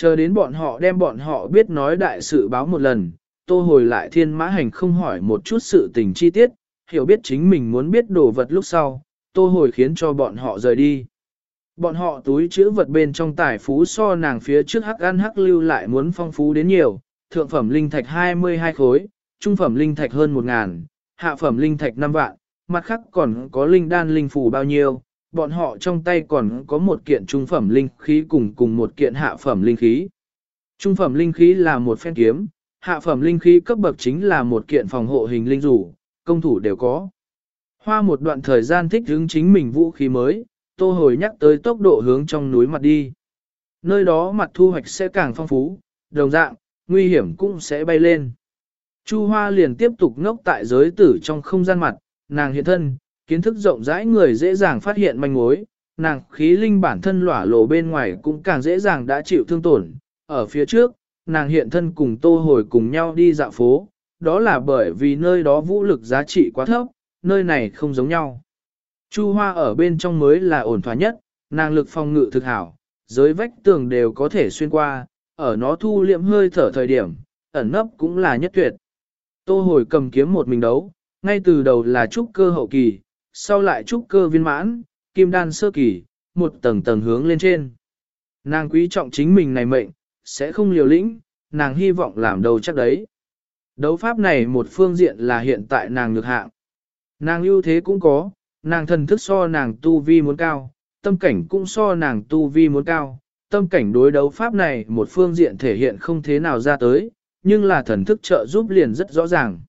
Chờ đến bọn họ đem bọn họ biết nói đại sự báo một lần, tô hồi lại thiên mã hành không hỏi một chút sự tình chi tiết, hiểu biết chính mình muốn biết đồ vật lúc sau, tô hồi khiến cho bọn họ rời đi. Bọn họ túi chữ vật bên trong tài phú so nàng phía trước hắc ăn hắc lưu lại muốn phong phú đến nhiều, thượng phẩm linh thạch 22 khối, trung phẩm linh thạch hơn 1 ngàn, hạ phẩm linh thạch 5 vạn, mặt khác còn có linh đan linh phủ bao nhiêu, bọn họ trong tay còn có một kiện trung phẩm linh khí cùng cùng một kiện hạ phẩm linh khí. Trung phẩm linh khí là một phen kiếm, hạ phẩm linh khí cấp bậc chính là một kiện phòng hộ hình linh rủ, công thủ đều có. Hoa một đoạn thời gian thích hướng chính mình vũ khí mới, tô hồi nhắc tới tốc độ hướng trong núi mặt đi. Nơi đó mặt thu hoạch sẽ càng phong phú, đồng dạng, nguy hiểm cũng sẽ bay lên. Chu Hoa liền tiếp tục ngốc tại giới tử trong không gian mặt, nàng hiện thân, kiến thức rộng rãi người dễ dàng phát hiện manh mối, nàng khí linh bản thân lỏa lộ bên ngoài cũng càng dễ dàng đã chịu thương tổn. Ở phía trước, nàng hiện thân cùng tô hồi cùng nhau đi dạo phố, đó là bởi vì nơi đó vũ lực giá trị quá thấp, nơi này không giống nhau. Chu hoa ở bên trong mới là ổn thỏa nhất, nàng lực phòng ngự thực hảo, giới vách tường đều có thể xuyên qua, ở nó thu liệm hơi thở thời điểm, ẩn nấp cũng là nhất tuyệt. Tô hồi cầm kiếm một mình đấu, ngay từ đầu là trúc cơ hậu kỳ, sau lại trúc cơ viên mãn, kim đan sơ kỳ, một tầng tầng hướng lên trên. Nàng quý trọng chính mình này mệnh, sẽ không liều lĩnh, nàng hy vọng làm đầu chắc đấy. Đấu pháp này một phương diện là hiện tại nàng ngược hạng. Nàng ưu thế cũng có, nàng thần thức so nàng tu vi muốn cao, tâm cảnh cũng so nàng tu vi muốn cao. Tâm cảnh đối đấu pháp này một phương diện thể hiện không thế nào ra tới, nhưng là thần thức trợ giúp liền rất rõ ràng.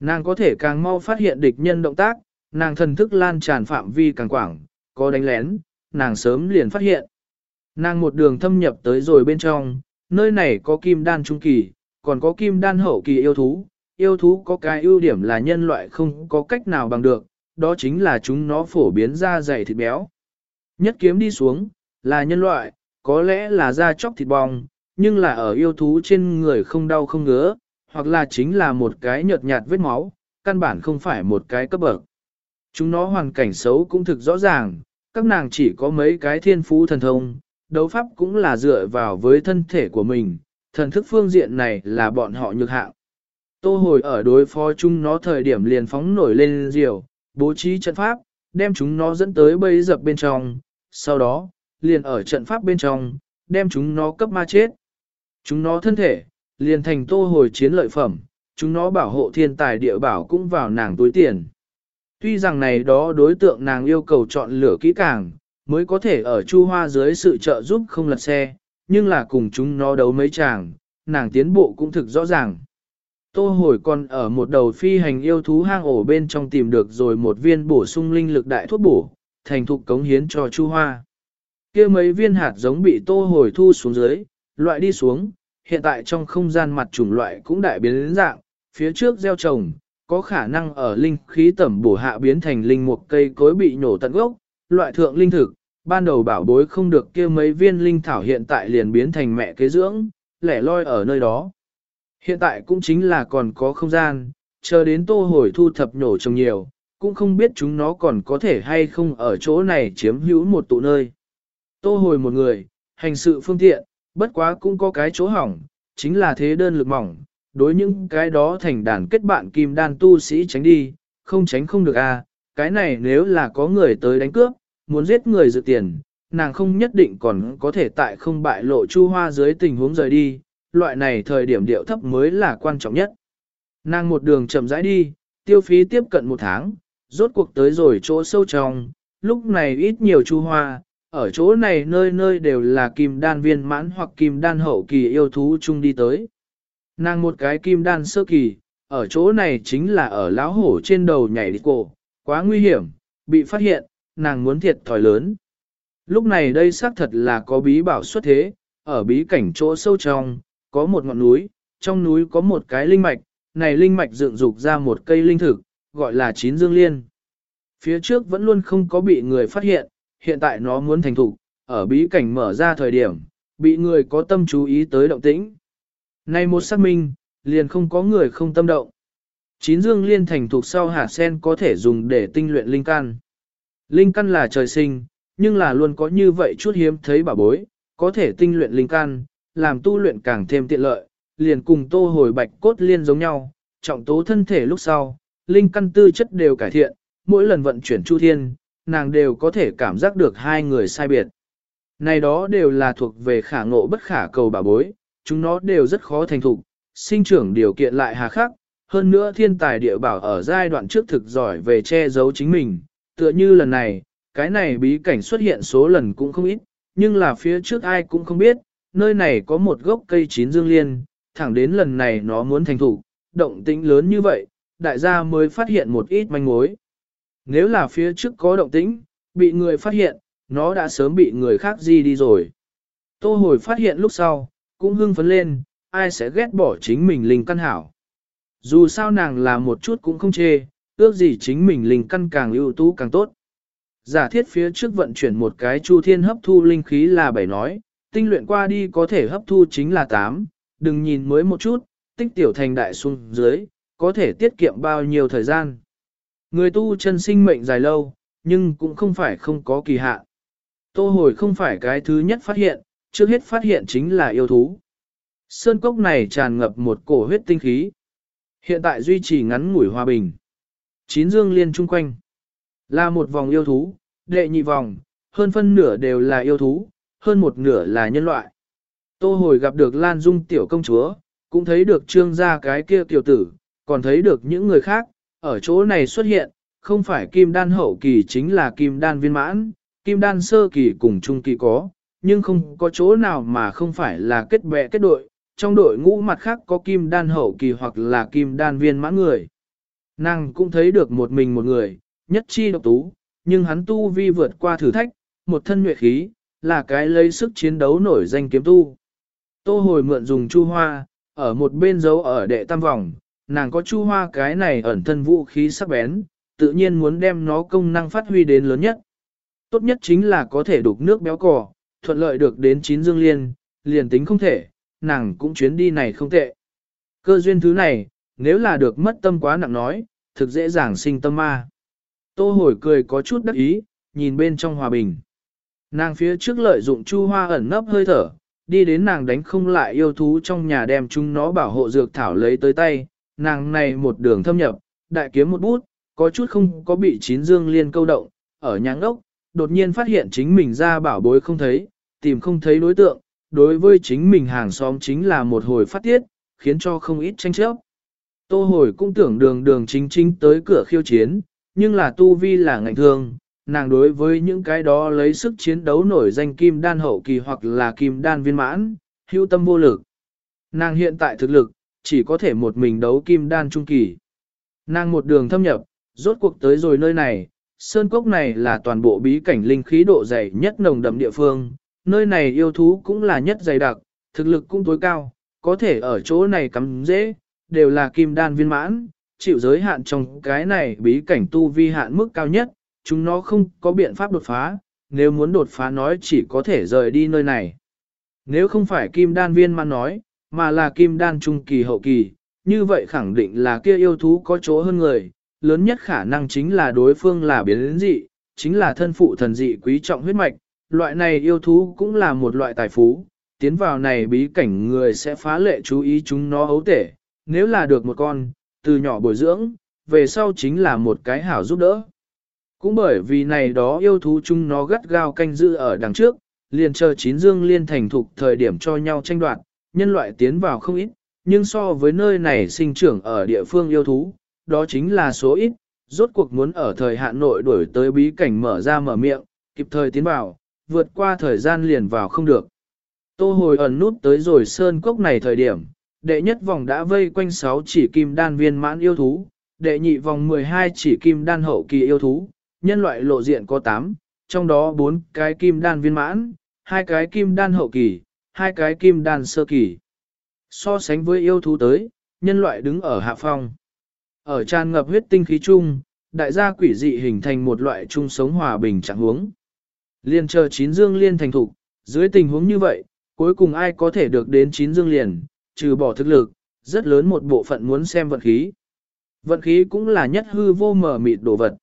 Nàng có thể càng mau phát hiện địch nhân động tác, nàng thần thức lan tràn phạm vi càng quảng, có đánh lén, nàng sớm liền phát hiện. Nàng một đường thâm nhập tới rồi bên trong, nơi này có kim đan trung kỳ, còn có kim đan hậu kỳ yêu thú. Yêu thú có cái ưu điểm là nhân loại không có cách nào bằng được, đó chính là chúng nó phổ biến ra dày thịt béo. Nhất kiếm đi xuống, là nhân loại, có lẽ là da chóc thịt bong, nhưng là ở yêu thú trên người không đau không ngứa, hoặc là chính là một cái nhợt nhạt vết máu, căn bản không phải một cái cấp bậc. Chúng nó hoàn cảnh xấu cũng thực rõ ràng, các nàng chỉ có mấy cái thiên phú thần thông, đấu pháp cũng là dựa vào với thân thể của mình, thần thức phương diện này là bọn họ nhược hạng. Tô hồi ở đối phó chúng nó thời điểm liền phóng nổi lên diều, bố trí trận pháp, đem chúng nó dẫn tới bây dập bên trong, sau đó, liền ở trận pháp bên trong, đem chúng nó cấp ma chết. Chúng nó thân thể, liền thành tô hồi chiến lợi phẩm, chúng nó bảo hộ thiên tài địa bảo cũng vào nàng túi tiền. Tuy rằng này đó đối tượng nàng yêu cầu chọn lửa kỹ càng, mới có thể ở chu hoa dưới sự trợ giúp không lật xe, nhưng là cùng chúng nó đấu mấy chàng, nàng tiến bộ cũng thực rõ ràng. Tô hồi còn ở một đầu phi hành yêu thú hang ổ bên trong tìm được rồi một viên bổ sung linh lực đại thuốc bổ, thành thục cống hiến cho chu hoa. kia mấy viên hạt giống bị tô hồi thu xuống dưới, loại đi xuống, hiện tại trong không gian mặt chủng loại cũng đại biến dạng, phía trước gieo trồng, có khả năng ở linh khí tẩm bổ hạ biến thành linh mục cây cối bị nhổ tận gốc, loại thượng linh thực, ban đầu bảo bối không được kia mấy viên linh thảo hiện tại liền biến thành mẹ kế dưỡng, lẻ loi ở nơi đó. Hiện tại cũng chính là còn có không gian, chờ đến tô hồi thu thập nhổ trồng nhiều, cũng không biết chúng nó còn có thể hay không ở chỗ này chiếm hữu một tụ nơi. Tô hồi một người, hành sự phương tiện, bất quá cũng có cái chỗ hỏng, chính là thế đơn lực mỏng, đối những cái đó thành đàn kết bạn kim đan tu sĩ tránh đi, không tránh không được a. À. cái này nếu là có người tới đánh cướp, muốn giết người dự tiền, nàng không nhất định còn có thể tại không bại lộ chu hoa dưới tình huống rời đi, loại này thời điểm điệu thấp mới là quan trọng nhất. Nàng một đường chậm rãi đi, tiêu phí tiếp cận một tháng, rốt cuộc tới rồi chỗ sâu trong, lúc này ít nhiều chu hoa, ở chỗ này nơi nơi đều là kim đan viên mãn hoặc kim đan hậu kỳ yêu thú chung đi tới. Nàng một cái kim đan sơ kỳ, ở chỗ này chính là ở lão hổ trên đầu nhảy đi cổ, quá nguy hiểm, bị phát hiện, nàng muốn thiệt thòi lớn. Lúc này đây xác thật là có bí bảo xuất thế, ở bí cảnh chỗ sâu trong, có một ngọn núi, trong núi có một cái linh mạch, này linh mạch dựng dục ra một cây linh thực, gọi là chín dương liên. Phía trước vẫn luôn không có bị người phát hiện, hiện tại nó muốn thành thục, ở bí cảnh mở ra thời điểm, bị người có tâm chú ý tới động tĩnh. Này một xác minh, liền không có người không tâm động. Chín dương liên thành thuộc sau hạt sen có thể dùng để tinh luyện linh căn. Linh căn là trời sinh, nhưng là luôn có như vậy chút hiếm thấy bảo bối, có thể tinh luyện linh căn, làm tu luyện càng thêm tiện lợi, liền cùng tô hồi bạch cốt liên giống nhau, trọng tố thân thể lúc sau, linh căn tư chất đều cải thiện, mỗi lần vận chuyển chu thiên, nàng đều có thể cảm giác được hai người sai biệt. Này đó đều là thuộc về khả ngộ bất khả cầu bà bối, chúng nó đều rất khó thành thục, sinh trưởng điều kiện lại hà khắc, hơn nữa thiên tài địa bảo ở giai đoạn trước thực giỏi về che giấu chính mình, tựa như lần này, cái này bí cảnh xuất hiện số lần cũng không ít, nhưng là phía trước ai cũng không biết, nơi này có một gốc cây chín dương liên, thẳng đến lần này nó muốn thành thủ, động tĩnh lớn như vậy, đại gia mới phát hiện một ít manh mối. Nếu là phía trước có động tĩnh, bị người phát hiện, nó đã sớm bị người khác di đi rồi. Tô hồi phát hiện lúc sau, cũng hưng phấn lên, ai sẽ ghét bỏ chính mình linh căn hảo. Dù sao nàng là một chút cũng không chê, ước gì chính mình linh căn càng ưu tú càng tốt. Giả thiết phía trước vận chuyển một cái chu thiên hấp thu linh khí là bảy nói, tinh luyện qua đi có thể hấp thu chính là 8, đừng nhìn mới một chút, tích tiểu thành đại xuống dưới, có thể tiết kiệm bao nhiêu thời gian. Người tu chân sinh mệnh dài lâu, nhưng cũng không phải không có kỳ hạn. Tô hồi không phải cái thứ nhất phát hiện, trước hết phát hiện chính là yêu thú. Sơn cốc này tràn ngập một cổ huyết tinh khí. Hiện tại duy trì ngắn ngủi hòa bình. Chín dương liên chung quanh. Là một vòng yêu thú, đệ nhị vòng, hơn phân nửa đều là yêu thú, hơn một nửa là nhân loại. Tô hồi gặp được Lan Dung tiểu công chúa, cũng thấy được trương gia cái kia tiểu tử, còn thấy được những người khác, ở chỗ này xuất hiện, không phải kim đan hậu kỳ chính là kim đan viên mãn, kim đan sơ kỳ cùng trung kỳ có, nhưng không có chỗ nào mà không phải là kết bè kết đội, trong đội ngũ mặt khác có kim đan hậu kỳ hoặc là kim đan viên mãn người. Nàng cũng thấy được một mình một người, nhất chi độc tú, nhưng hắn tu vi vượt qua thử thách, một thân nhuệ khí, là cái lấy sức chiến đấu nổi danh kiếm tu. Tô hồi mượn dùng chu hoa, ở một bên dấu ở đệ tam vòng, nàng có chu hoa cái này ẩn thân vũ khí sắc bén, tự nhiên muốn đem nó công năng phát huy đến lớn nhất. Tốt nhất chính là có thể đục nước béo cò, thuận lợi được đến chín dương liên, liền tính không thể, nàng cũng chuyến đi này không tệ. Cơ duyên thứ này, nếu là được mất tâm quá nặng nói, thực dễ dàng sinh tâm ma. Tô hồi cười có chút đắc ý, nhìn bên trong hòa bình. Nàng phía trước lợi dụng chu hoa ẩn nấp hơi thở, đi đến nàng đánh không lại yêu thú trong nhà đem chúng nó bảo hộ dược thảo lấy tới tay, nàng này một đường thâm nhập, đại kiếm một bút, có chút không có bị chín dương liên câu động, ở nhà ngốc, đột nhiên phát hiện chính mình ra bảo bối không thấy, tìm không thấy đối tượng, đối với chính mình hàng xóm chính là một hồi phát tiết, khiến cho không ít tranh chấp. Tô hồi cũng tưởng đường đường chính chính tới cửa khiêu chiến, nhưng là tu vi là ngạnh thương, nàng đối với những cái đó lấy sức chiến đấu nổi danh kim đan hậu kỳ hoặc là kim đan viên mãn, hưu tâm vô lực. Nàng hiện tại thực lực, chỉ có thể một mình đấu kim đan trung kỳ. Nàng một đường thâm nhập, rốt cuộc tới rồi nơi này, sơn cốc này là toàn bộ bí cảnh linh khí độ dày nhất nồng đậm địa phương, nơi này yêu thú cũng là nhất dày đặc, thực lực cũng tối cao, có thể ở chỗ này cắm dễ, đều là kim đan viên mãn, chịu giới hạn trong cái này bí cảnh tu vi hạn mức cao nhất, chúng nó không có biện pháp đột phá, nếu muốn đột phá nói chỉ có thể rời đi nơi này. Nếu không phải kim đan viên mà nói, mà là kim đan trung kỳ hậu kỳ, như vậy khẳng định là kia yêu thú có chỗ hơn người, lớn nhất khả năng chính là đối phương là biến dị, chính là thân phụ thần dị quý trọng huyết mạch, loại này yêu thú cũng là một loại tài phú, tiến vào này bí cảnh người sẽ phá lệ chú ý chúng nó ấu tể, nếu là được một con, từ nhỏ bồi dưỡng, về sau chính là một cái hảo giúp đỡ. Cũng bởi vì này đó yêu thú chúng nó gắt gao canh giữ ở đằng trước, liền chờ chín dương liên thành thục thời điểm cho nhau tranh đoạt, nhân loại tiến vào không ít, nhưng so với nơi này sinh trưởng ở địa phương yêu thú, đó chính là số ít, rốt cuộc muốn ở thời hạn nội đuổi tới bí cảnh mở ra mở miệng, kịp thời tiến vào, vượt qua thời gian liền vào không được. Tô hồi ẩn nút tới rồi sơn cốc này thời điểm, đệ nhất vòng đã vây quanh 6 chỉ kim đan viên mãn yêu thú, đệ nhị vòng 12 chỉ kim đan hậu kỳ yêu thú, nhân loại lộ diện có 8, trong đó 4 cái kim đan viên mãn, hai cái kim đan hậu kỳ, hai cái kim đan sơ kỳ. So sánh với yêu thú tới, nhân loại đứng ở hạ phong. Ở tràn ngập huyết tinh khí chung, đại gia quỷ dị hình thành một loại chung sống hòa bình trạng huống. Liên chờ chín dương liên thành thục, dưới tình huống như vậy, cuối cùng ai có thể được đến chín dương liền, trừ bỏ thực lực, rất lớn một bộ phận muốn xem vận khí. Vận khí cũng là nhất hư vô mở mịt đồ vật.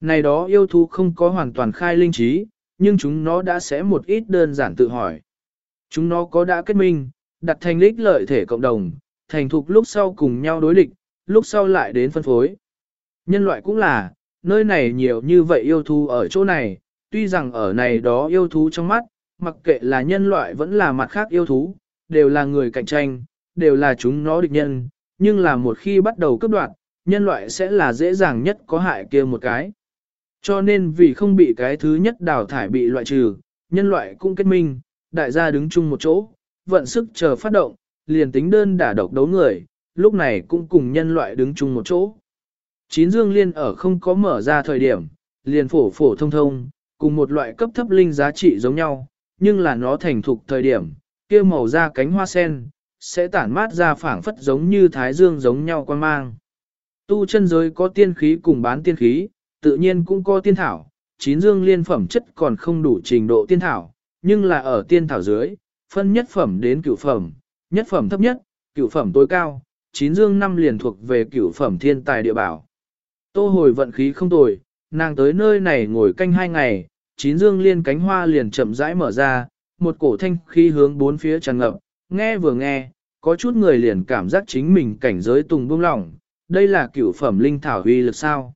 Này đó yêu thú không có hoàn toàn khai linh trí, nhưng chúng nó đã sẽ một ít đơn giản tự hỏi. Chúng nó có đã kết minh, đặt thành lích lợi thể cộng đồng, thành thục lúc sau cùng nhau đối địch, lúc sau lại đến phân phối. Nhân loại cũng là, nơi này nhiều như vậy yêu thú ở chỗ này, tuy rằng ở này đó yêu thú trong mắt, mặc kệ là nhân loại vẫn là mặt khác yêu thú, đều là người cạnh tranh, đều là chúng nó địch nhân, nhưng là một khi bắt đầu cướp đoạt, nhân loại sẽ là dễ dàng nhất có hại kia một cái. Cho nên vì không bị cái thứ nhất đào thải bị loại trừ, nhân loại cũng kết minh, đại gia đứng chung một chỗ, vận sức chờ phát động, liền tính đơn đả độc đấu người, lúc này cũng cùng nhân loại đứng chung một chỗ. Chín dương liên ở không có mở ra thời điểm, liền phổ phổ thông thông, cùng một loại cấp thấp linh giá trị giống nhau, nhưng là nó thành thục thời điểm, kia màu da cánh hoa sen, sẽ tản mát ra phảng phất giống như thái dương giống nhau quan mang. Tu chân giới có tiên khí cùng bán tiên khí, tự nhiên cũng có tiên thảo, chín dương liên phẩm chất còn không đủ trình độ tiên thảo, nhưng là ở tiên thảo dưới, phân nhất phẩm đến cửu phẩm, nhất phẩm thấp nhất, cửu phẩm tối cao, chín dương năm liền thuộc về cửu phẩm thiên tài địa bảo. Tô hồi vận khí không tồi, nàng tới nơi này ngồi canh hai ngày, chín dương liên cánh hoa liền chậm rãi mở ra, một cổ thanh khí hướng bốn phía tràn ngập, nghe vừa nghe, có chút người liền cảm giác chính mình cảnh giới tùng buông lỏng, đây là cửu phẩm linh thảo huy lực sao.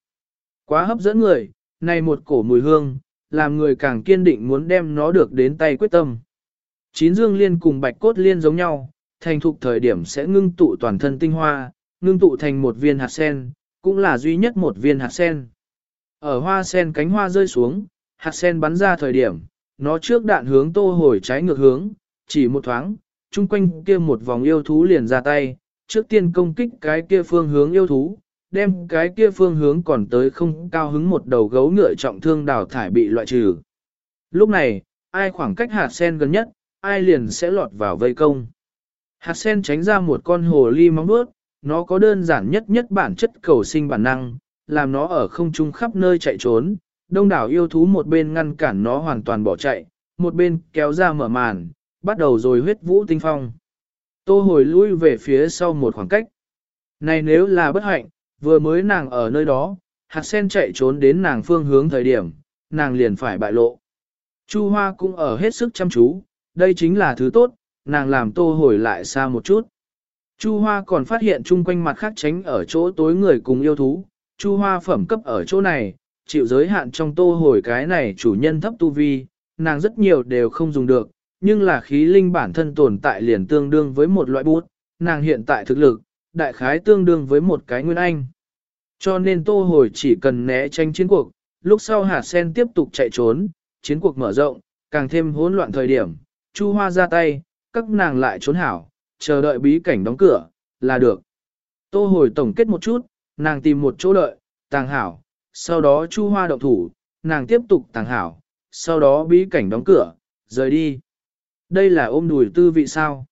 Quá hấp dẫn người, này một cổ mùi hương, làm người càng kiên định muốn đem nó được đến tay quyết tâm. Chín dương liên cùng bạch cốt liên giống nhau, thành thục thời điểm sẽ ngưng tụ toàn thân tinh hoa, ngưng tụ thành một viên hạt sen, cũng là duy nhất một viên hạt sen. Ở hoa sen cánh hoa rơi xuống, hạt sen bắn ra thời điểm, nó trước đạn hướng tô hồi trái ngược hướng, chỉ một thoáng, chung quanh kia một vòng yêu thú liền ra tay, trước tiên công kích cái kia phương hướng yêu thú, đem cái kia phương hướng còn tới không cao hứng một đầu gấu ngựa trọng thương đào thải bị loại trừ. Lúc này, ai khoảng cách hạt sen gần nhất, ai liền sẽ lọt vào vây công. Hạt sen tránh ra một con hồ ly móng bước, nó có đơn giản nhất nhất bản chất cầu sinh bản năng, làm nó ở không trung khắp nơi chạy trốn, đông đảo yêu thú một bên ngăn cản nó hoàn toàn bỏ chạy, một bên kéo ra mở màn, bắt đầu rồi huyết vũ tinh phong. Tô hồi lui về phía sau một khoảng cách. Này nếu là bất hạnh, vừa mới nàng ở nơi đó, hạt sen chạy trốn đến nàng phương hướng thời điểm, nàng liền phải bại lộ. Chu Hoa cũng ở hết sức chăm chú, đây chính là thứ tốt, nàng làm tô hồi lại xa một chút. Chu Hoa còn phát hiện chung quanh mặt khác tránh ở chỗ tối người cùng yêu thú, Chu Hoa phẩm cấp ở chỗ này, chịu giới hạn trong tô hồi cái này chủ nhân thấp tu vi, nàng rất nhiều đều không dùng được, nhưng là khí linh bản thân tồn tại liền tương đương với một loại bút, nàng hiện tại thực lực, đại khái tương đương với một cái nguyên anh. Cho nên tô hồi chỉ cần né tránh chiến cuộc, lúc sau hạt sen tiếp tục chạy trốn, chiến cuộc mở rộng, càng thêm hỗn loạn thời điểm, Chu Hoa ra tay, các nàng lại trốn hảo, chờ đợi bí cảnh đóng cửa, là được. Tô hồi tổng kết một chút, nàng tìm một chỗ đợi, tàng hảo, sau đó Chu Hoa động thủ, nàng tiếp tục tàng hảo, sau đó bí cảnh đóng cửa, rời đi. Đây là ôm đùi tư vị sao.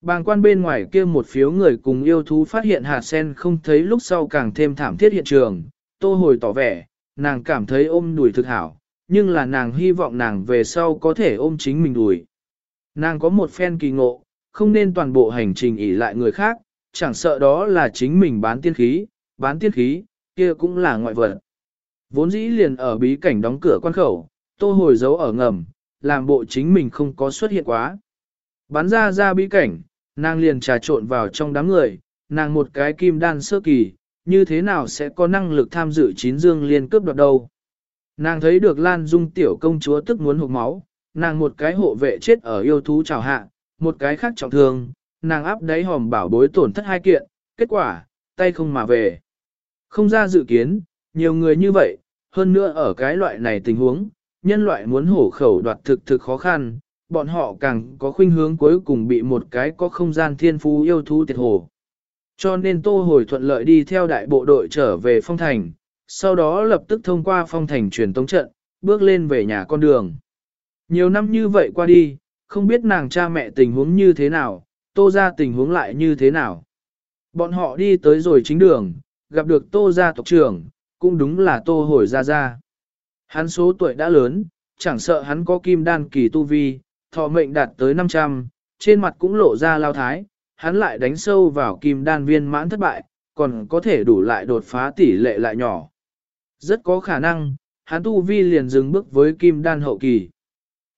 Bàng quan bên ngoài kia một phiếu người cùng yêu thú phát hiện hạt sen không thấy lúc sau càng thêm thảm thiết hiện trường, tô hồi tỏ vẻ, nàng cảm thấy ôm đùi thực hảo, nhưng là nàng hy vọng nàng về sau có thể ôm chính mình đùi. Nàng có một phen kỳ ngộ, không nên toàn bộ hành trình ỉ lại người khác, chẳng sợ đó là chính mình bán tiên khí, bán tiên khí, kia cũng là ngoại vật. Vốn dĩ liền ở bí cảnh đóng cửa quan khẩu, tô hồi giấu ở ngầm, làm bộ chính mình không có xuất hiện quá. Bán ra ra bí cảnh, nàng liền trà trộn vào trong đám người, nàng một cái kim đan sơ kỳ, như thế nào sẽ có năng lực tham dự chín dương liên cướp đoạt đâu. Nàng thấy được Lan Dung tiểu công chúa tức muốn hụt máu, nàng một cái hộ vệ chết ở yêu thú trào hạ, một cái khác trọng thương, nàng áp đáy hòm bảo bối tổn thất hai kiện, kết quả, tay không mà về. Không ra dự kiến, nhiều người như vậy, hơn nữa ở cái loại này tình huống, nhân loại muốn hổ khẩu đoạt thực thực khó khăn, bọn họ càng có khuynh hướng cuối cùng bị một cái có không gian thiên phú yêu thú tiệt hồ. Cho nên tô hồi thuận lợi đi theo đại bộ đội trở về phong thành, sau đó lập tức thông qua phong thành truyền tống trận, bước lên về nhà con đường. Nhiều năm như vậy qua đi, không biết nàng cha mẹ tình huống như thế nào, tô ra tình huống lại như thế nào. Bọn họ đi tới rồi chính đường, gặp được tô gia tộc trưởng, cũng đúng là tô hồi ra ra. Hắn số tuổi đã lớn, chẳng sợ hắn có kim đan kỳ tu vi, thọ mệnh đạt tới 500, trên mặt cũng lộ ra lao thái, hắn lại đánh sâu vào kim đan viên mãn thất bại, còn có thể đủ lại đột phá tỷ lệ lại nhỏ. Rất có khả năng, hắn tu vi liền dừng bước với kim đan hậu kỳ.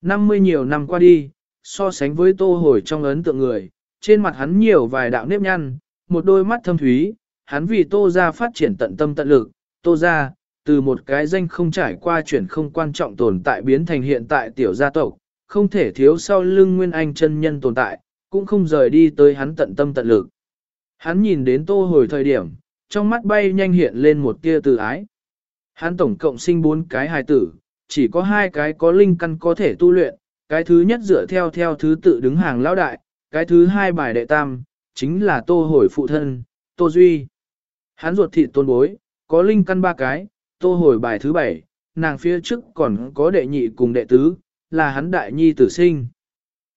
50 nhiều năm qua đi, so sánh với tô hồi trong ấn tượng người, trên mặt hắn nhiều vài đạo nếp nhăn, một đôi mắt thâm thúy, hắn vì tô ra phát triển tận tâm tận lực, tô ra, từ một cái danh không trải qua chuyển không quan trọng tồn tại biến thành hiện tại tiểu gia tộc, không thể thiếu sau lưng Nguyên Anh chân nhân tồn tại, cũng không rời đi tới hắn tận tâm tận lực. Hắn nhìn đến tô hồi thời điểm, trong mắt bay nhanh hiện lên một tia từ ái. Hắn tổng cộng sinh bốn cái hài tử, chỉ có hai cái có linh căn có thể tu luyện, cái thứ nhất dựa theo theo thứ tự đứng hàng lão đại, cái thứ hai bài đệ tam, chính là tô hồi phụ thân, tô duy. Hắn ruột thị tôn bối, có linh căn ba cái, tô hồi bài thứ bảy, nàng phía trước còn có đệ nhị cùng đệ tứ, là hắn đại nhi tử sinh.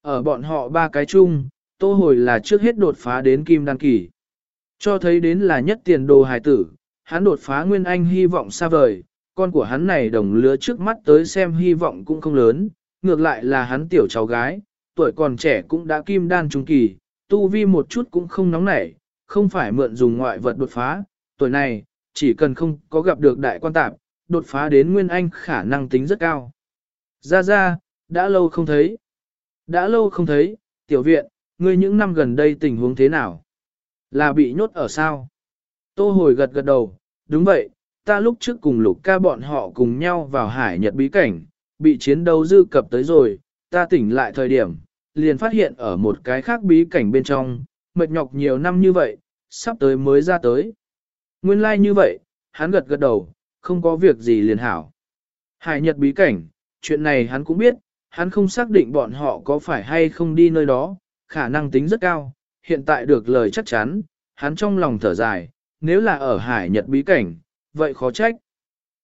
Ở bọn họ ba cái chung, tô hồi là trước hết đột phá đến kim đan kỳ. Cho thấy đến là nhất tiền đồ hài tử, hắn đột phá nguyên anh hy vọng xa vời, con của hắn này đồng lứa trước mắt tới xem hy vọng cũng không lớn, ngược lại là hắn tiểu cháu gái, tuổi còn trẻ cũng đã kim đan trung kỳ, tu vi một chút cũng không nóng nảy, không phải mượn dùng ngoại vật đột phá, tuổi này, chỉ cần không có gặp được đại quan tạp, đột phá đến nguyên anh khả năng tính rất cao. Ra ra, đã lâu không thấy. Đã lâu không thấy, tiểu viện, ngươi những năm gần đây tình huống thế nào? Là bị nhốt ở sao? Tô hồi gật gật đầu, đúng vậy, ta lúc trước cùng lục ca bọn họ cùng nhau vào hải nhật bí cảnh, bị chiến đấu dư cập tới rồi, ta tỉnh lại thời điểm, liền phát hiện ở một cái khác bí cảnh bên trong, mệt nhọc nhiều năm như vậy, sắp tới mới ra tới. Nguyên lai like như vậy, hắn gật gật đầu, không có việc gì liền hảo. Hải nhật bí cảnh, chuyện này hắn cũng biết, hắn không xác định bọn họ có phải hay không đi nơi đó, khả năng tính rất cao, hiện tại được lời chắc chắn, hắn trong lòng thở dài, nếu là ở hải nhật bí cảnh, vậy khó trách.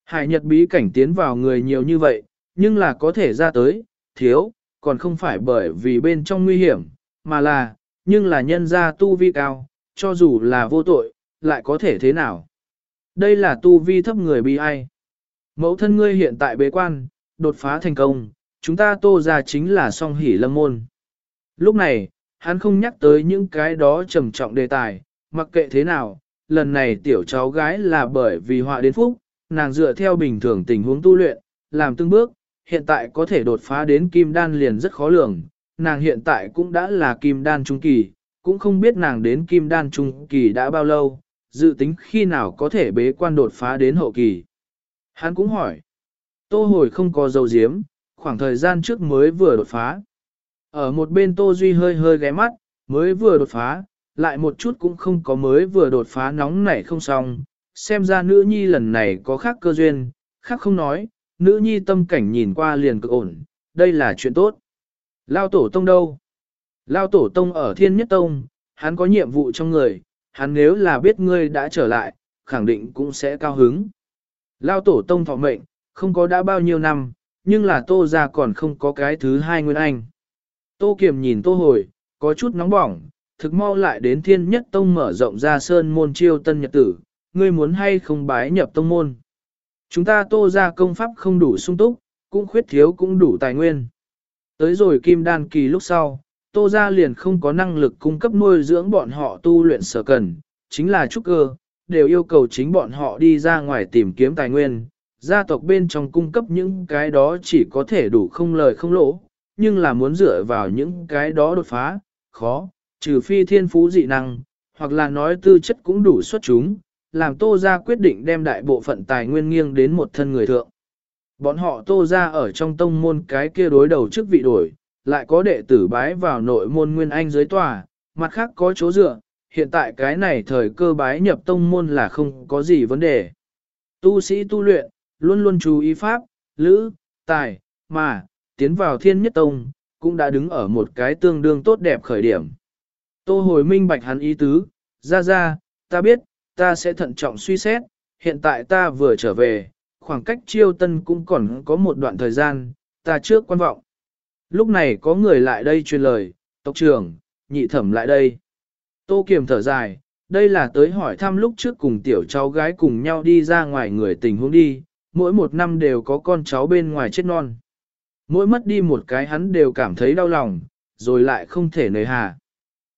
Hải nhật bí cảnh tiến vào người nhiều như vậy, nhưng là có thể ra tới, thiếu, còn không phải bởi vì bên trong nguy hiểm, mà là, nhưng là nhân gia tu vi cao, cho dù là vô tội, lại có thể thế nào. Đây là tu vi thấp người bi ai. Mẫu thân ngươi hiện tại bế quan, đột phá thành công, chúng ta tô ra chính là song hỷ lâm môn. Lúc này, hắn không nhắc tới những cái đó trầm trọng đề tài, mặc kệ thế nào, lần này tiểu cháu gái là bởi vì họa đến phúc, nàng dựa theo bình thường tình huống tu luyện, làm từng bước, hiện tại có thể đột phá đến kim đan liền rất khó lường, nàng hiện tại cũng đã là kim đan trung kỳ, cũng không biết nàng đến kim đan trung kỳ đã bao lâu, dự tính khi nào có thể bế quan đột phá đến hậu kỳ. Hắn cũng hỏi, tô hồi không có dầu diếm, khoảng thời gian trước mới vừa đột phá. Ở một bên tô duy hơi hơi ghé mắt, mới vừa đột phá, lại một chút cũng không có mới vừa đột phá nóng nảy không xong, xem ra nữ nhi lần này có khác cơ duyên, khác không nói, nữ nhi tâm cảnh nhìn qua liền cực ổn, đây là chuyện tốt. Lao tổ tông đâu? Lao tổ tông ở thiên nhất tông, hắn có nhiệm vụ trong người, hắn nếu là biết ngươi đã trở lại, khẳng định cũng sẽ cao hứng. Lao tổ tông thọ mệnh, không có đã bao nhiêu năm, nhưng là tô ra còn không có cái thứ hai nguyên anh. Tô kiềm nhìn tô hồi, có chút nóng bỏng, thực mau lại đến thiên nhất tông mở rộng ra sơn môn chiêu tân nhật tử, ngươi muốn hay không bái nhập tông môn. Chúng ta tô ra công pháp không đủ sung túc, cũng khuyết thiếu cũng đủ tài nguyên. Tới rồi kim đan kỳ lúc sau, tô ra liền không có năng lực cung cấp nuôi dưỡng bọn họ tu luyện sở cần, chính là trúc cơ, đều yêu cầu chính bọn họ đi ra ngoài tìm kiếm tài nguyên. Gia tộc bên trong cung cấp những cái đó chỉ có thể đủ không lời không lỗ, nhưng là muốn dựa vào những cái đó đột phá, khó, trừ phi thiên phú dị năng, hoặc là nói tư chất cũng đủ xuất chúng, làm tô ra quyết định đem đại bộ phận tài nguyên nghiêng đến một thân người thượng. Bọn họ tô ra ở trong tông môn cái kia đối đầu trước vị đổi, lại có đệ tử bái vào nội môn nguyên anh dưới tòa, mặt khác có chỗ dựa, hiện tại cái này thời cơ bái nhập tông môn là không có gì vấn đề. Tu sĩ tu luyện, luôn luôn chú ý pháp, lữ, tài, mà, tiến vào thiên nhất tông, cũng đã đứng ở một cái tương đương tốt đẹp khởi điểm. Tô hồi minh bạch hắn ý tứ, ra ra, ta biết, ta sẽ thận trọng suy xét, hiện tại ta vừa trở về, khoảng cách chiêu tân cũng còn có một đoạn thời gian, ta trước quan vọng. Lúc này có người lại đây truyền lời, tộc trưởng, nhị thẩm lại đây. Tô Kiềm thở dài, đây là tới hỏi thăm lúc trước cùng tiểu cháu gái cùng nhau đi ra ngoài người tình huống đi, mỗi một năm đều có con cháu bên ngoài chết non. Mỗi mất đi một cái hắn đều cảm thấy đau lòng, rồi lại không thể nời hà.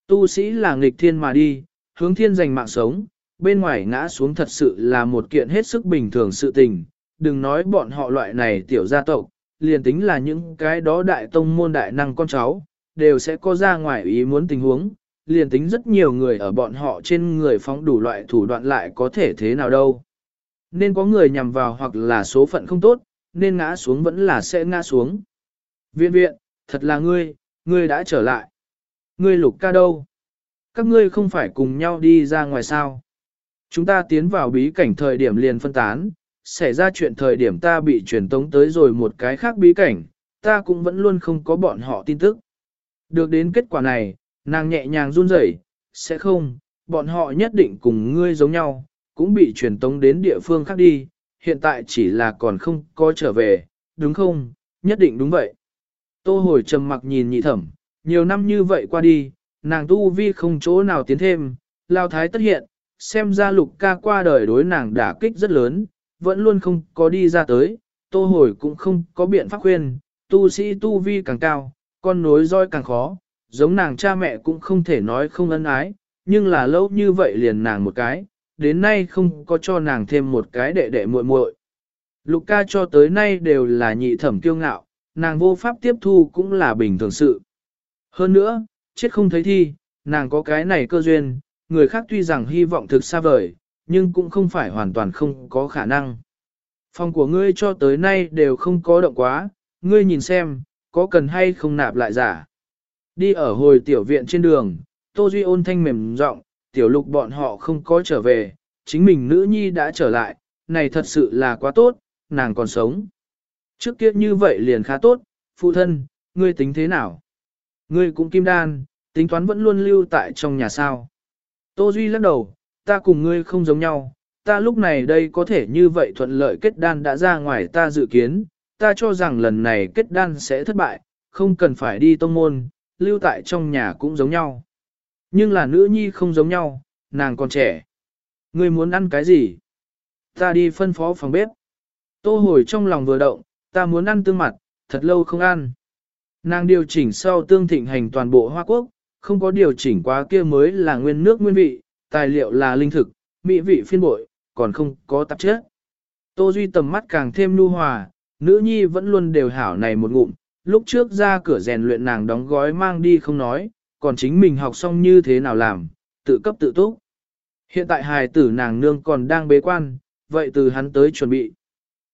Tu sĩ là nghịch thiên mà đi, hướng thiên giành mạng sống, bên ngoài ngã xuống thật sự là một kiện hết sức bình thường sự tình, đừng nói bọn họ loại này tiểu gia tộc, liền tính là những cái đó đại tông môn đại năng con cháu, đều sẽ có ra ngoài ý muốn tình huống, liền tính rất nhiều người ở bọn họ trên người phóng đủ loại thủ đoạn lại có thể thế nào đâu. Nên có người nhằm vào hoặc là số phận không tốt, nên ngã xuống vẫn là sẽ ngã xuống. Viện viện, thật là ngươi, ngươi đã trở lại. Ngươi lục ca đâu? Các ngươi không phải cùng nhau đi ra ngoài sao? Chúng ta tiến vào bí cảnh thời điểm liền phân tán, xảy ra chuyện thời điểm ta bị truyền tống tới rồi một cái khác bí cảnh, ta cũng vẫn luôn không có bọn họ tin tức. Được đến kết quả này, nàng nhẹ nhàng run rẩy, sẽ không, bọn họ nhất định cùng ngươi giống nhau, cũng bị truyền tống đến địa phương khác đi, hiện tại chỉ là còn không có trở về, đúng không, nhất định đúng vậy. Tô hồi trầm mặc nhìn nhị thẩm, nhiều năm như vậy qua đi, nàng tu vi không chỗ nào tiến thêm, lao thái tất hiện, xem ra lục ca qua đời đối nàng đả kích rất lớn, vẫn luôn không có đi ra tới, tô hồi cũng không có biện pháp khuyên, tu sĩ tu vi càng cao, con nối roi càng khó, giống nàng cha mẹ cũng không thể nói không ân ái, nhưng là lâu như vậy liền nàng một cái, đến nay không có cho nàng thêm một cái đệ đệ muội muội. Lục ca cho tới nay đều là nhị thẩm kiêu ngạo, nàng vô pháp tiếp thu cũng là bình thường sự. Hơn nữa, chết không thấy thi, nàng có cái này cơ duyên, người khác tuy rằng hy vọng thực xa vời, nhưng cũng không phải hoàn toàn không có khả năng. Phòng của ngươi cho tới nay đều không có động quá, ngươi nhìn xem, có cần hay không nạp lại giả. Đi ở hồi tiểu viện trên đường, Tô Duy ôn thanh mềm giọng, tiểu lục bọn họ không có trở về, chính mình nữ nhi đã trở lại, này thật sự là quá tốt, nàng còn sống. Trước kia như vậy liền khá tốt, phụ thân, ngươi tính thế nào? Ngươi cũng kim đan, tính toán vẫn luôn lưu tại trong nhà sao. Tô Duy lắc đầu, ta cùng ngươi không giống nhau, ta lúc này đây có thể như vậy thuận lợi kết đan đã ra ngoài ta dự kiến, ta cho rằng lần này kết đan sẽ thất bại, không cần phải đi tông môn, lưu tại trong nhà cũng giống nhau. Nhưng là nữ nhi không giống nhau, nàng còn trẻ. Ngươi muốn ăn cái gì? Ta đi phân phó phòng bếp. Tô hồi trong lòng vừa động, ta muốn ăn tương mặt, thật lâu không ăn. Nàng điều chỉnh sau tương thịnh hành toàn bộ Hoa Quốc, không có điều chỉnh quá kia mới là nguyên nước nguyên vị, tài liệu là linh thực, mỹ vị phiên bội, còn không có tạp chất. Tô Duy tầm mắt càng thêm nu hòa, nữ nhi vẫn luôn đều hảo này một ngụm, lúc trước ra cửa rèn luyện nàng đóng gói mang đi không nói, còn chính mình học xong như thế nào làm, tự cấp tự túc. Hiện tại hài tử nàng nương còn đang bế quan, vậy từ hắn tới chuẩn bị.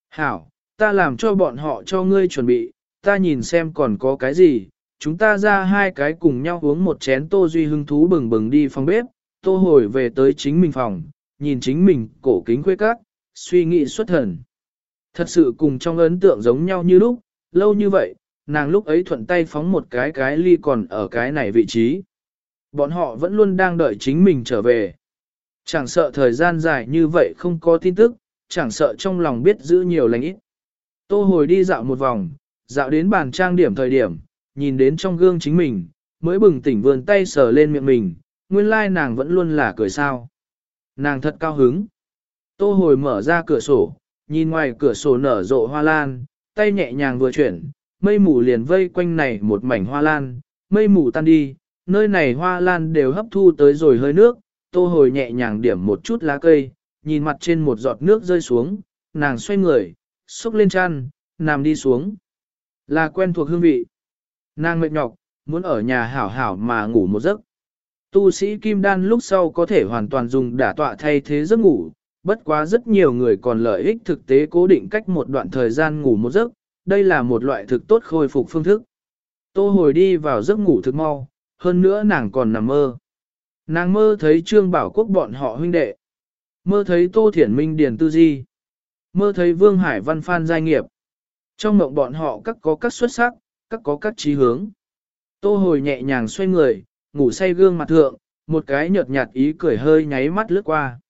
Hảo, ta làm cho bọn họ cho ngươi chuẩn bị, ta nhìn xem còn có cái gì, chúng ta ra hai cái cùng nhau uống một chén tô duy hưng thú bừng bừng đi phòng bếp, tô hồi về tới chính mình phòng, nhìn chính mình cổ kính khuê các, suy nghĩ xuất thần. Thật sự cùng trong ấn tượng giống nhau như lúc, lâu như vậy, nàng lúc ấy thuận tay phóng một cái cái ly còn ở cái này vị trí. Bọn họ vẫn luôn đang đợi chính mình trở về. Chẳng sợ thời gian dài như vậy không có tin tức, chẳng sợ trong lòng biết giữ nhiều lành ít. Tô hồi đi dạo một vòng, dạo đến bàn trang điểm thời điểm, nhìn đến trong gương chính mình, mới bừng tỉnh vươn tay sờ lên miệng mình, nguyên lai nàng vẫn luôn là cười sao. Nàng thật cao hứng. Tô hồi mở ra cửa sổ, nhìn ngoài cửa sổ nở rộ hoa lan, tay nhẹ nhàng vừa chuyển, mây mù liền vây quanh này một mảnh hoa lan, mây mù tan đi, nơi này hoa lan đều hấp thu tới rồi hơi nước, tô hồi nhẹ nhàng điểm một chút lá cây, nhìn mặt trên một giọt nước rơi xuống, nàng xoay người, xúc lên chăn, nằm đi xuống. Là quen thuộc hương vị. Nàng mệt nhọc, muốn ở nhà hảo hảo mà ngủ một giấc. Tu sĩ kim đan lúc sau có thể hoàn toàn dùng đả tọa thay thế giấc ngủ, bất quá rất nhiều người còn lợi ích thực tế cố định cách một đoạn thời gian ngủ một giấc, đây là một loại thực tốt khôi phục phương thức. Tô hồi đi vào giấc ngủ thực mau, hơn nữa nàng còn nằm mơ. Nàng mơ thấy Trương Bảo Quốc bọn họ huynh đệ. Mơ thấy Tô Thiển Minh Điền Tư Di. Mơ thấy Vương Hải Văn Phan Giai Nghiệp. Trong mộng bọn họ các có các xuất sắc, các có các trí hướng. Tô hồi nhẹ nhàng xoay người, ngủ say gương mặt thượng, một cái nhợt nhạt ý cười hơi nháy mắt lướt qua.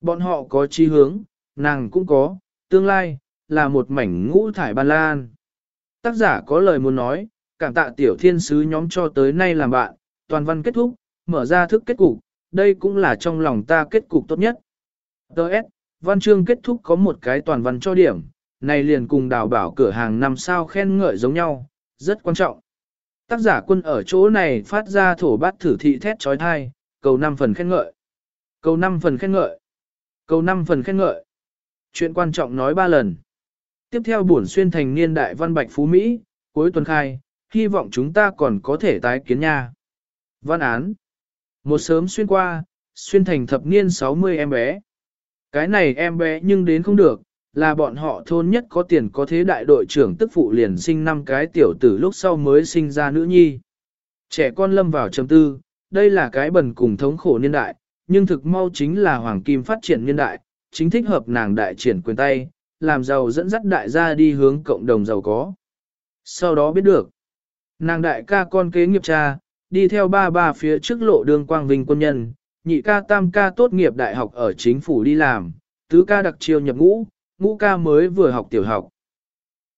Bọn họ có trí hướng, nàng cũng có, tương lai, là một mảnh ngũ thải ban lan. Tác giả có lời muốn nói, cảm tạ tiểu thiên sứ nhóm cho tới nay làm bạn, toàn văn kết thúc, mở ra thức kết cục, đây cũng là trong lòng ta kết cục tốt nhất. Đợt, văn chương kết thúc có một cái toàn văn cho điểm, này liền cùng đào bảo cửa hàng năm sao khen ngợi giống nhau, rất quan trọng. Tác giả quân ở chỗ này phát ra thổ bát thử thị thét trói thai, cầu 5 phần khen ngợi. Cầu 5 phần khen ngợi. Cầu 5 phần khen ngợi. Chuyện quan trọng nói 3 lần. Tiếp theo buồn xuyên thành niên đại văn bạch phú Mỹ, cuối tuần khai, hy vọng chúng ta còn có thể tái kiến nha. Văn án Một sớm xuyên qua, xuyên thành thập niên 60 em bé. Cái này em bé nhưng đến không được, là bọn họ thôn nhất có tiền có thế đại đội trưởng tức phụ liền sinh năm cái tiểu tử lúc sau mới sinh ra nữ nhi. Trẻ con lâm vào trầm tư, đây là cái bần cùng thống khổ niên đại, nhưng thực mau chính là hoàng kim phát triển niên đại, chính thích hợp nàng đại triển quyền tay, làm giàu dẫn dắt đại gia đi hướng cộng đồng giàu có. Sau đó biết được, nàng đại ca con kế nghiệp cha, đi theo ba ba phía trước lộ đường quang vinh quân nhân, nhị ca tam ca tốt nghiệp đại học ở chính phủ đi làm, tứ ca đặc chiêu nhập ngũ, ngũ ca mới vừa học tiểu học,